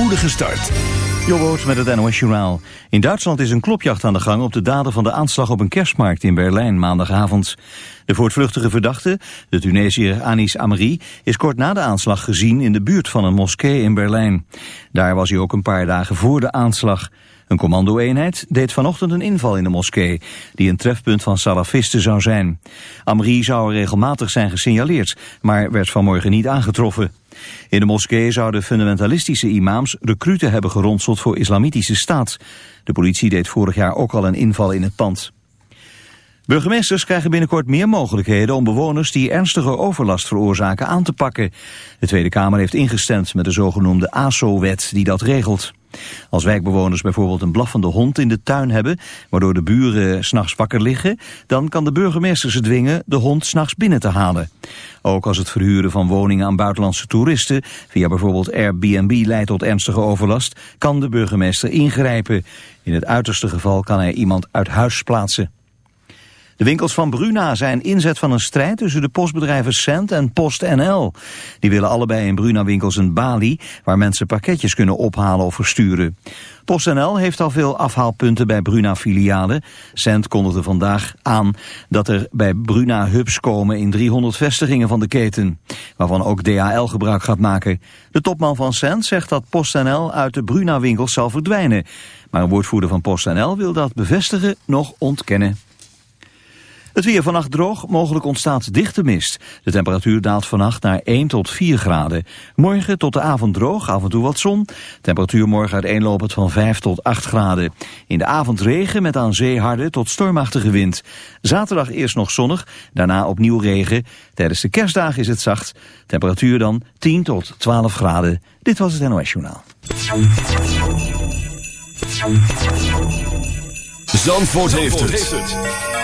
spoedige start. Jobboot met het NOS Journaal. In Duitsland is een klopjacht aan de gang op de daden van de aanslag op een kerstmarkt in Berlijn maandagavond. De voortvluchtige verdachte, de Tunesiër Anis Amri, is kort na de aanslag gezien in de buurt van een moskee in Berlijn. Daar was hij ook een paar dagen voor de aanslag. Een commando-eenheid deed vanochtend een inval in de moskee, die een trefpunt van salafisten zou zijn. Amri zou regelmatig zijn gesignaleerd, maar werd vanmorgen niet aangetroffen. In de moskee zouden fundamentalistische imams recruten hebben geronseld voor islamitische staat. De politie deed vorig jaar ook al een inval in het pand. Burgemeesters krijgen binnenkort meer mogelijkheden om bewoners die ernstige overlast veroorzaken aan te pakken. De Tweede Kamer heeft ingestemd met de zogenoemde ASO-wet die dat regelt. Als wijkbewoners bijvoorbeeld een blaffende hond in de tuin hebben, waardoor de buren s'nachts wakker liggen, dan kan de burgemeester ze dwingen de hond s'nachts binnen te halen. Ook als het verhuren van woningen aan buitenlandse toeristen via bijvoorbeeld Airbnb leidt tot ernstige overlast, kan de burgemeester ingrijpen. In het uiterste geval kan hij iemand uit huis plaatsen. De winkels van Bruna zijn inzet van een strijd tussen de postbedrijven Cent en PostNL. Die willen allebei in Bruna-winkels een balie waar mensen pakketjes kunnen ophalen of versturen. PostNL heeft al veel afhaalpunten bij Bruna-filialen. Cent kondigde vandaag aan dat er bij Bruna hubs komen in 300 vestigingen van de keten, waarvan ook DHL gebruik gaat maken. De topman van Cent zegt dat PostNL uit de Bruna-winkels zal verdwijnen. Maar een woordvoerder van PostNL wil dat bevestigen nog ontkennen. Het weer vannacht droog, mogelijk ontstaat dichte mist. De temperatuur daalt vannacht naar 1 tot 4 graden. Morgen tot de avond droog, af en toe wat zon. Temperatuur morgen uiteenlopend van 5 tot 8 graden. In de avond regen met aan zee harde tot stormachtige wind. Zaterdag eerst nog zonnig, daarna opnieuw regen. Tijdens de kerstdagen is het zacht. Temperatuur dan 10 tot 12 graden. Dit was het NOS Journaal. Zandvoort, heeft, het.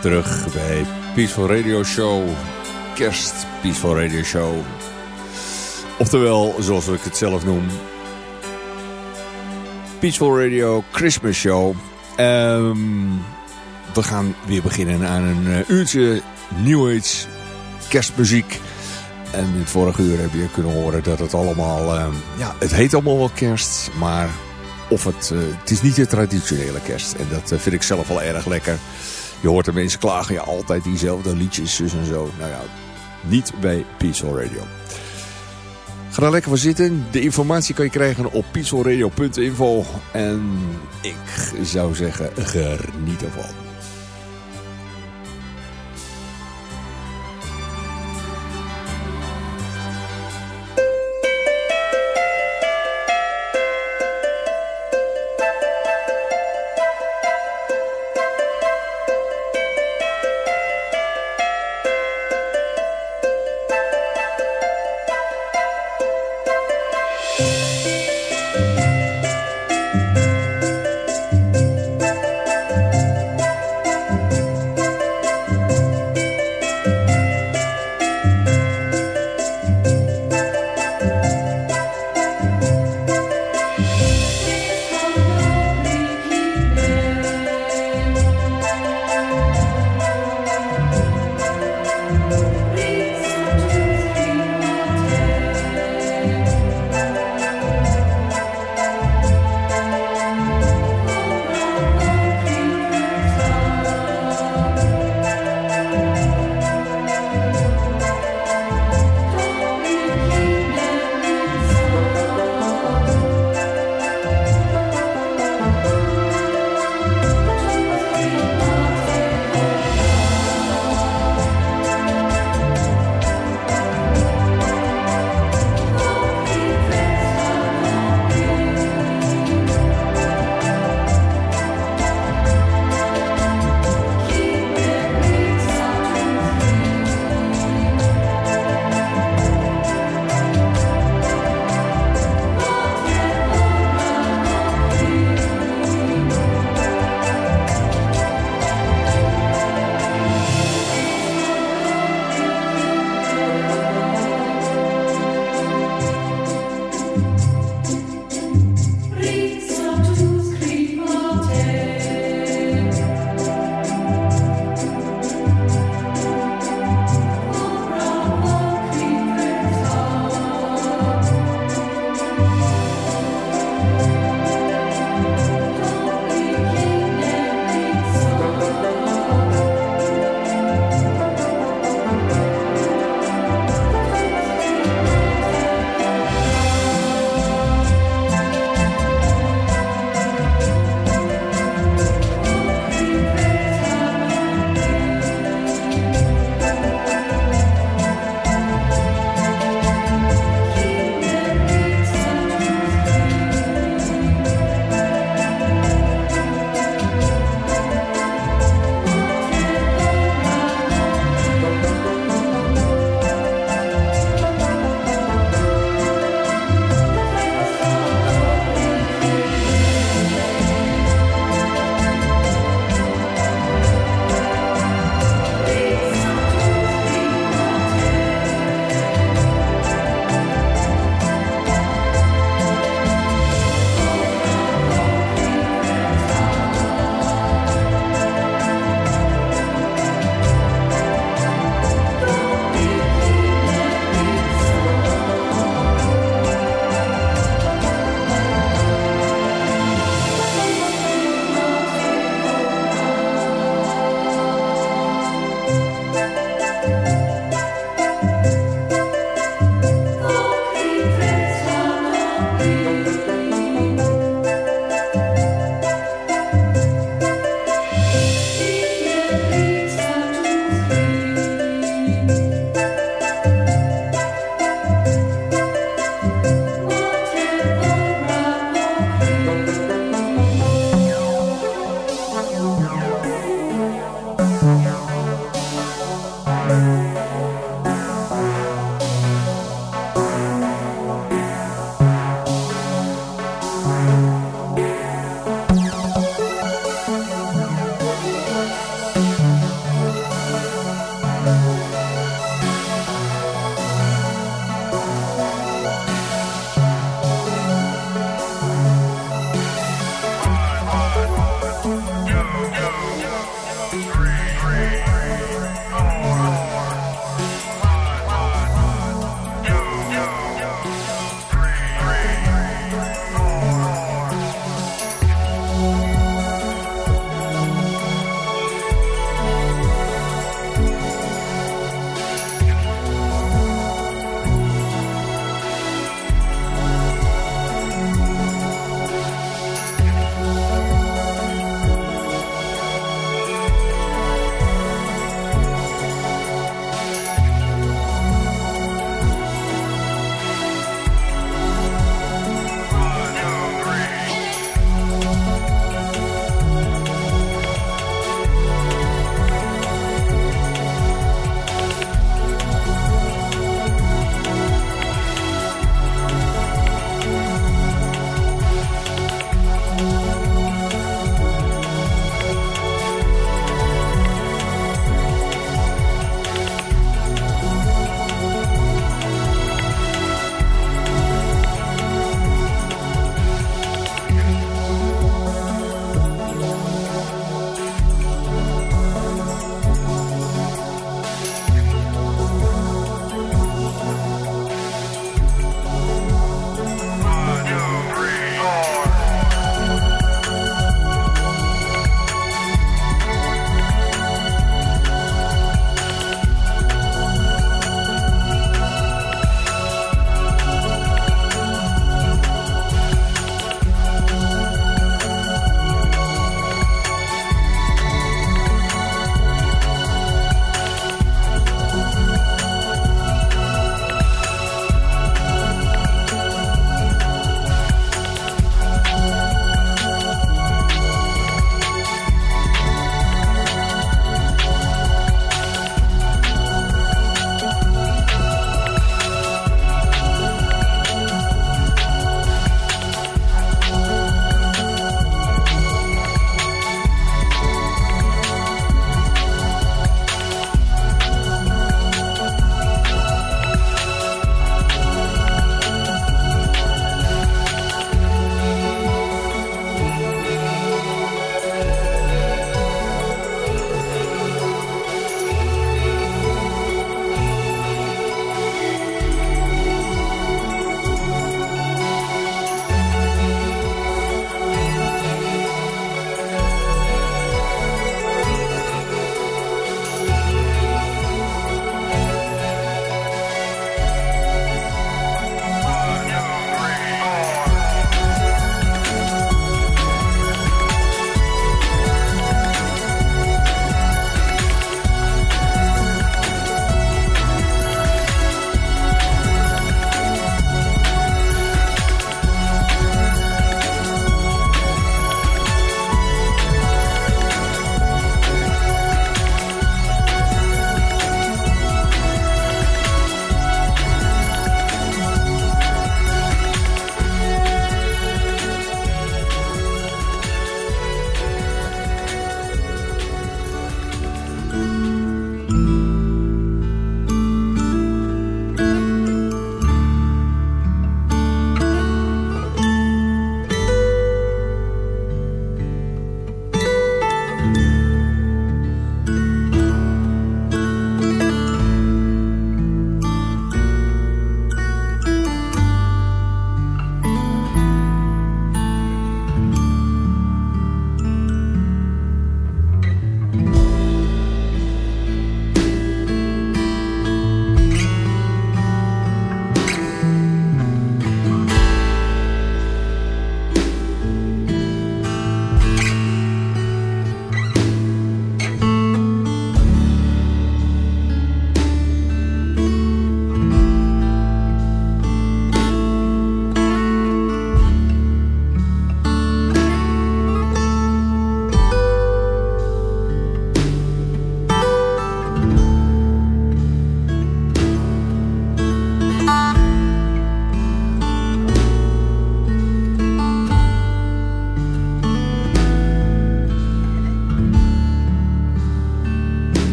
Terug bij Peaceful Radio Show. Kerst Peaceful Radio Show. Oftewel, zoals ik het zelf noem. Peaceful Radio Christmas Show. Um, we gaan weer beginnen aan een uh, uurtje New Age kerstmuziek. En in het vorige uur heb je kunnen horen dat het allemaal... Um, ja, het heet allemaal wel kerst, maar... Of het, uh, het is niet de traditionele kerst. En dat uh, vind ik zelf wel erg lekker. Je hoort de mensen klagen, ja, altijd diezelfde liedjes dus en zo. Nou ja, niet bij Peaceful Radio. Ga daar lekker voor zitten. De informatie kan je krijgen op peacefulradio.info. En ik zou zeggen, geniet ervan. Música